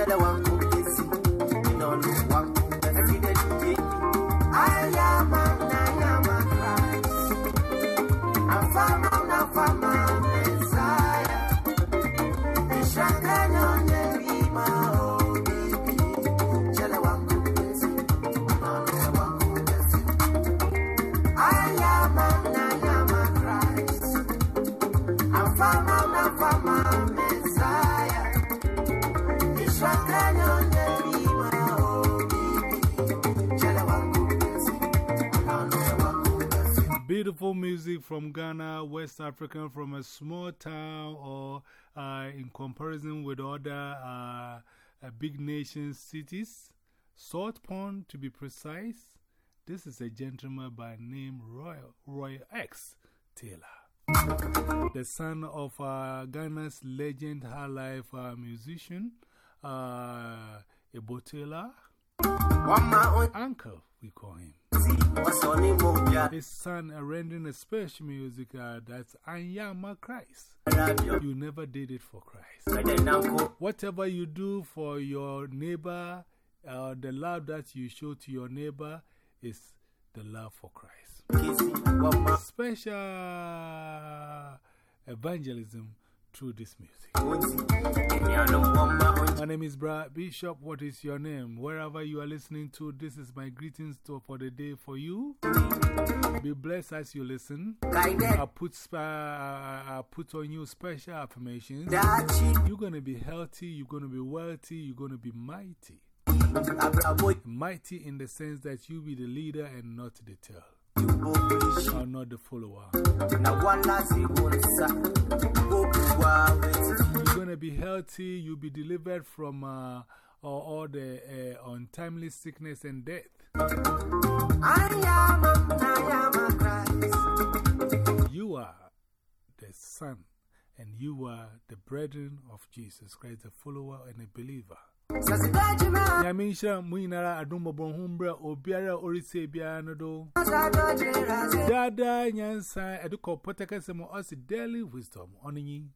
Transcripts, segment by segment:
I am a, I am a Christ. I'm fama, I'm fama, Messiah. Ishaka no nebima, oh, baby. Jada one get. I am a, I am a Christ. I'm fama, I'm fama, Beautiful music from Ghana, West African, from a small town, or uh, in comparison with other uh, uh, big nation cities. Salt Pond, to be precise. This is a gentleman by name Roy, Roy X Taylor, the son of uh, Ghana's legend high life uh, musician, uh, Ebo Taylor. One my own Uncle, we call him. His son rendering a special music uh, that's Anyama Christ. You never did it for Christ. But then now, go. Whatever you do for your neighbor, uh, the love that you show to your neighbor is the love for Christ. Kissy. One my Special evangelism through this music. own see. Give me a no one my name is Bra Bishop. What is your name? Wherever you are listening to, this is my greetings to, for the day for you. Be blessed as you listen. I put, spa, I put on you special affirmations. You're going to be healthy, you're going to be wealthy, you're going to be mighty. Mighty in the sense that you be the leader and not the tail, you go push. Or not the follower. Now one last you won't sa. Go wow, You're going to be healthy, you'll be delivered from uh, all, all the uh, untimely sickness and death. I am a, I am. You are the son, and you are the brethren of Jesus Christ, a follower and a believer. Yamisha Muinara Adumbo Humbra Obiara Orise Bianado Dada Nyansa Eduko Potakasemo Osi Daily Wisdom Onini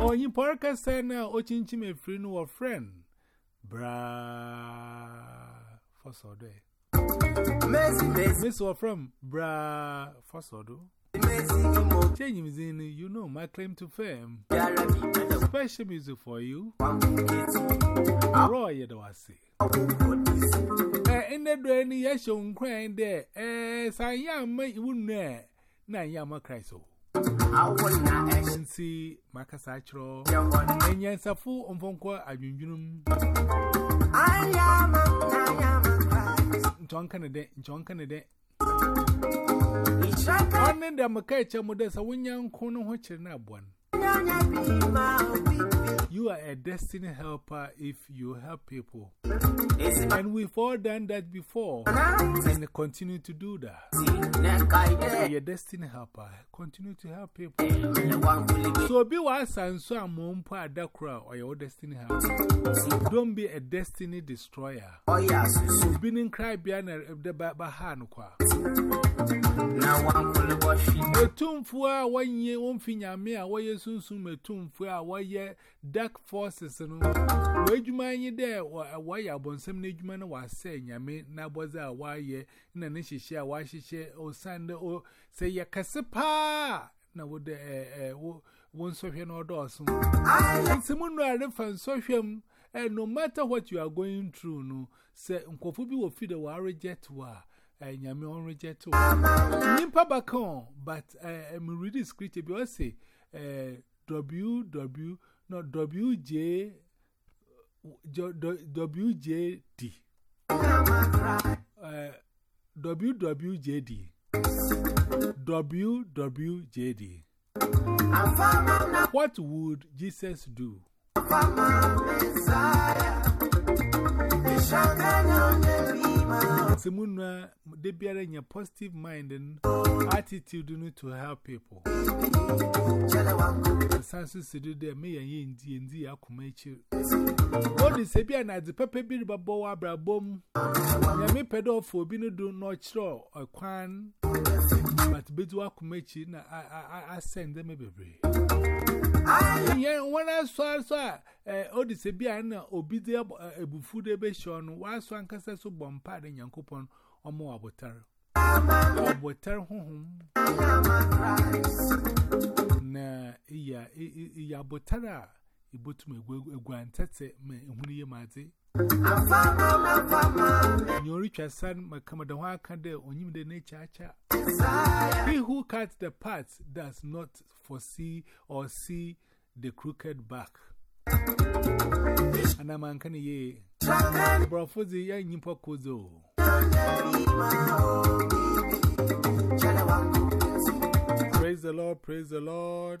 Onyi Porka Sana Ochinchime Frinu or Friend Bra Fosode Miss or from Bra Fosodo Change music, you know my claim to fame. Special music for you. Roy, do I say? In the drain, yes, you're crying there. As I am, my wound there. Now, Yama Christ. Nsi makasachro enyansafo omfonko adwundwunum ayama ayama ntonka ne de ntonka ne de Onne da mukai ce mu da sawun yankun ho cire na abuwan a destiny helper if you help people. And we've all done that before and continue to do that. You're a destiny helper. Continue to help people. So be wise and so I'm on that crowd or your destiny helper. Don't be a destiny destroyer. Oh, yeah, Susu. Being cry behind the Bahan. Metumfu a wanye womfinyame waye sunsun metumfu waye dark forces no. Wejuma anyi de waye abonsem na na wase nyame na boze a waye na ne hihye osande o se ye kasepa na wode eh eh wonsohwe na odosun. Nsimu no arefa nsohwem eh no matter what you are going through no se nkofu bi wo fi de wa reject wa. I am on reject. Nimpa back on, but eh, I'm reading scripture because say W W not W J W J D eh, W W J D W W J D. What would Jesus do? Simuna, they be a positive mind and attitude to help people. The senses to do their me and ye in D and D. Akumechi. What is a beer at the pepper bill babo abra bom? Yami pedo for bino do not straw or quan, but bidu Akumechi. I send them a baby. Yeah, when I saw, saw, eh, oh, this be an obidi a bufu de beshon, was one cassas of bompard and Yankupon or more abotar. Abotar home. Na, ya, ya botara, ibutu me guantete, me, huni mati. Afama, afama. Ho aka de onyim de na chacha He who cuts the path does not foresee or see the crooked back. Anamankani ye. Brofozi ya nyimpa kozo Praise the Lord, praise the Lord.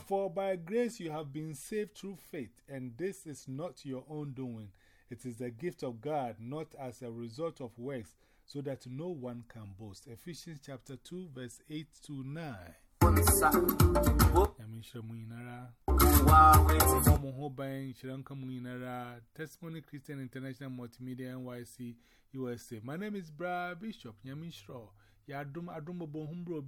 For by grace you have been saved through faith, and this is not your own doing. It is the gift of God, not as a result of works, so that no one can boast. Ephesians chapter 2 verse 8 to 9. Yamisha Muinara. Mohobain, Shiranka Muinara, Testimony Christian International Multimedia NYC USA. My name is Bra Bishop Yamishro. Yadum Adumbo Bohumbro,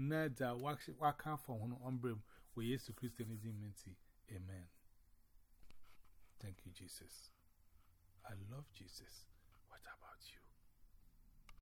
Nada, waka for one umbrem, where Yesu Christianism. Amen. Thank you, Jesus. I love Jesus. What about you?